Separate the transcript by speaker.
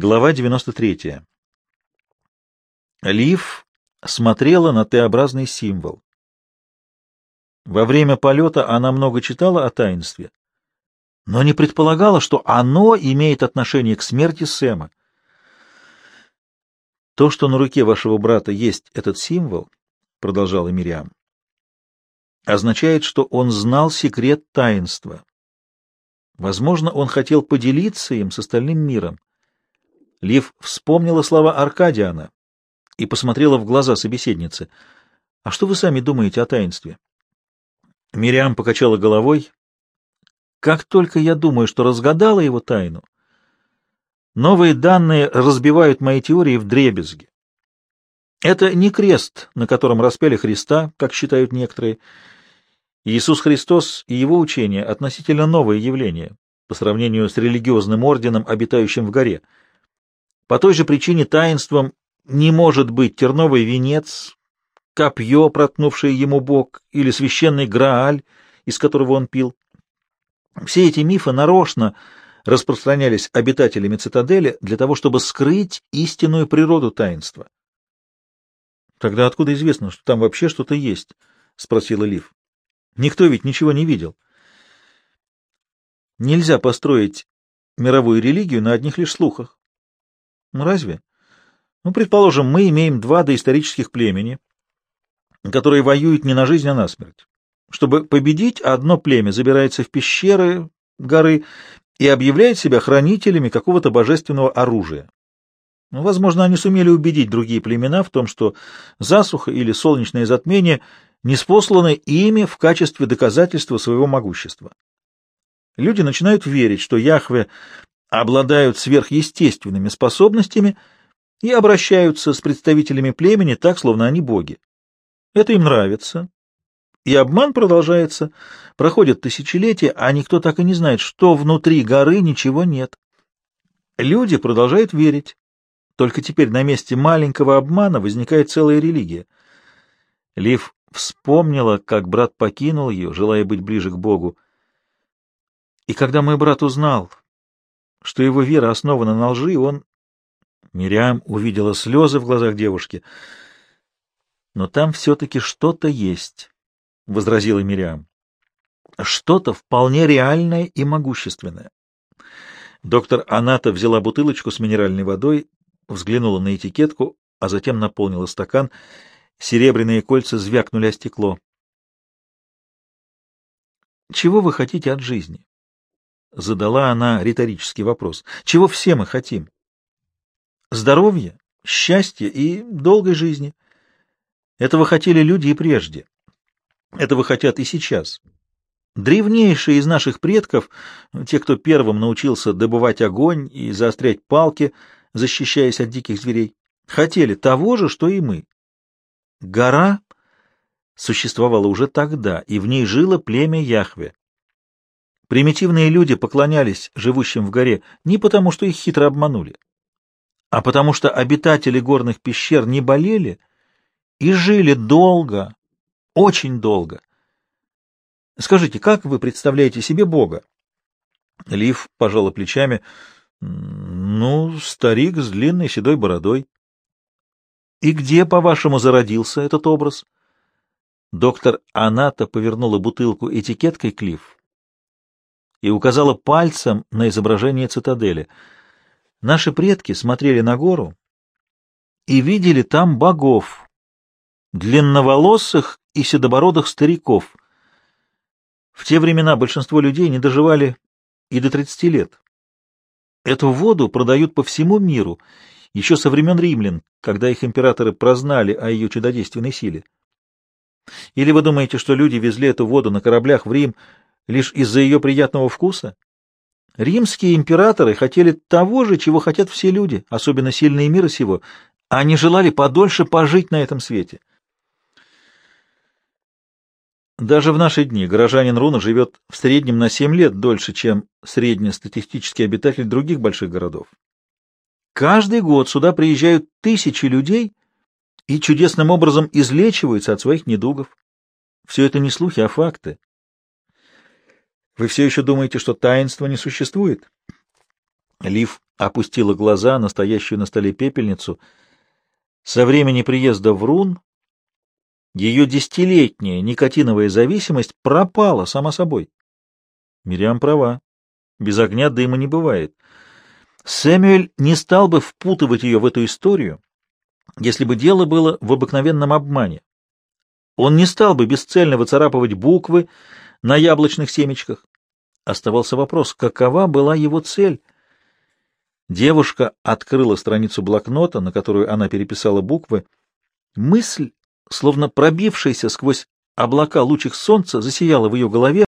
Speaker 1: Глава 93. Лив смотрела на Т-образный символ. Во время полета она много читала о таинстве, но не предполагала, что оно имеет отношение к смерти Сэма. То, что на руке вашего брата есть этот символ, продолжала Мириам, означает, что он знал секрет таинства. Возможно, он хотел поделиться им с остальным миром. Лив вспомнила слова Аркадиана и посмотрела в глаза собеседницы. «А что вы сами думаете о таинстве?» Мириам покачала головой. «Как только я думаю, что разгадала его тайну, новые данные разбивают мои теории в дребезги. Это не крест, на котором распяли Христа, как считают некоторые. Иисус Христос и его учение относительно новое явление по сравнению с религиозным орденом, обитающим в горе. По той же причине таинством не может быть терновый венец, копье, проткнувшее ему бок, или священный Грааль, из которого он пил. Все эти мифы нарочно распространялись обитателями цитадели для того, чтобы скрыть истинную природу таинства. Тогда откуда известно, что там вообще что-то есть? спросила Лив. Никто ведь ничего не видел. Нельзя построить мировую религию на одних лишь слухах. Ну, разве? Ну, предположим, мы имеем два доисторических племени, которые воюют не на жизнь, а на смерть. Чтобы победить, одно племя забирается в пещеры горы и объявляет себя хранителями какого-то божественного оружия. Ну, возможно, они сумели убедить другие племена в том, что засуха или солнечное затмение неспосланы ими в качестве доказательства своего могущества. Люди начинают верить, что Яхве обладают сверхъестественными способностями и обращаются с представителями племени так, словно они боги. Это им нравится. И обман продолжается. Проходят тысячелетия, а никто так и не знает, что внутри горы ничего нет. Люди продолжают верить. Только теперь на месте маленького обмана возникает целая религия. Лив вспомнила, как брат покинул ее, желая быть ближе к Богу. И когда мой брат узнал, что его вера основана на лжи, он... Мириам увидела слезы в глазах девушки. «Но там все-таки что-то есть», — возразила Мириам. «Что-то вполне реальное и могущественное». Доктор Аната взяла бутылочку с минеральной водой взглянула на этикетку, а затем наполнила стакан. Серебряные кольца звякнули о стекло. «Чего вы хотите от жизни?» Задала она риторический вопрос. «Чего все мы хотим?» «Здоровья, счастья и долгой жизни. Этого хотели люди и прежде. Этого хотят и сейчас. Древнейшие из наших предков, те, кто первым научился добывать огонь и заострять палки — защищаясь от диких зверей, хотели того же, что и мы. Гора существовала уже тогда, и в ней жило племя Яхве. Примитивные люди поклонялись живущим в горе не потому, что их хитро обманули, а потому что обитатели горных пещер не болели и жили долго, очень долго. Скажите, как вы представляете себе Бога? Лив пожала плечами. Ну, старик с длинной седой бородой. И где, по-вашему, зародился этот образ? Доктор Аната повернула бутылку этикеткой Клифф и указала пальцем на изображение цитадели. Наши предки смотрели на гору и видели там богов, длинноволосых и седобородых стариков. В те времена большинство людей не доживали и до 30 лет. Эту воду продают по всему миру, еще со времен римлян, когда их императоры прознали о ее чудодейственной силе. Или вы думаете, что люди везли эту воду на кораблях в Рим лишь из-за ее приятного вкуса? Римские императоры хотели того же, чего хотят все люди, особенно сильные мира сего. Они желали подольше пожить на этом свете. Даже в наши дни горожанин Руна живет в среднем на 7 лет дольше, чем среднестатистический обитатель других больших городов. Каждый год сюда приезжают тысячи людей и чудесным образом излечиваются от своих недугов. Все это не слухи, а факты. Вы все еще думаете, что таинства не существует? Лив опустила глаза на стоящую на столе пепельницу. Со времени приезда в Рун ее десятилетняя никотиновая зависимость пропала сама собой. Мириам права. Без огня дыма не бывает. Сэмюэль не стал бы впутывать ее в эту историю, если бы дело было в обыкновенном обмане. Он не стал бы бесцельно выцарапывать буквы на яблочных семечках. Оставался вопрос, какова была его цель? Девушка открыла страницу блокнота, на которую она переписала буквы. Мысль, словно пробившаяся сквозь облака лучик солнца, засияла в ее голове,